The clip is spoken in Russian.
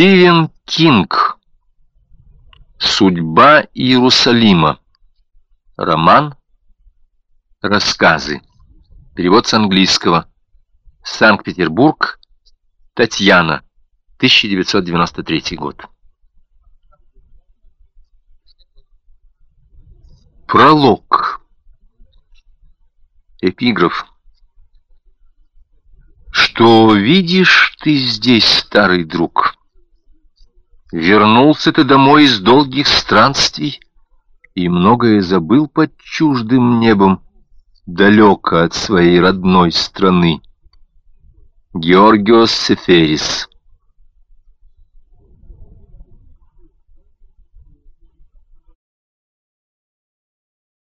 Стивен Кинг. Судьба Иерусалима. Роман. Рассказы. Перевод с английского. Санкт-Петербург. Татьяна. 1993 год. Пролог. Эпиграф. Что видишь ты здесь, старый друг? Вернулся ты домой из долгих странствий И многое забыл под чуждым небом, Далеко от своей родной страны. Георгиос Сеферис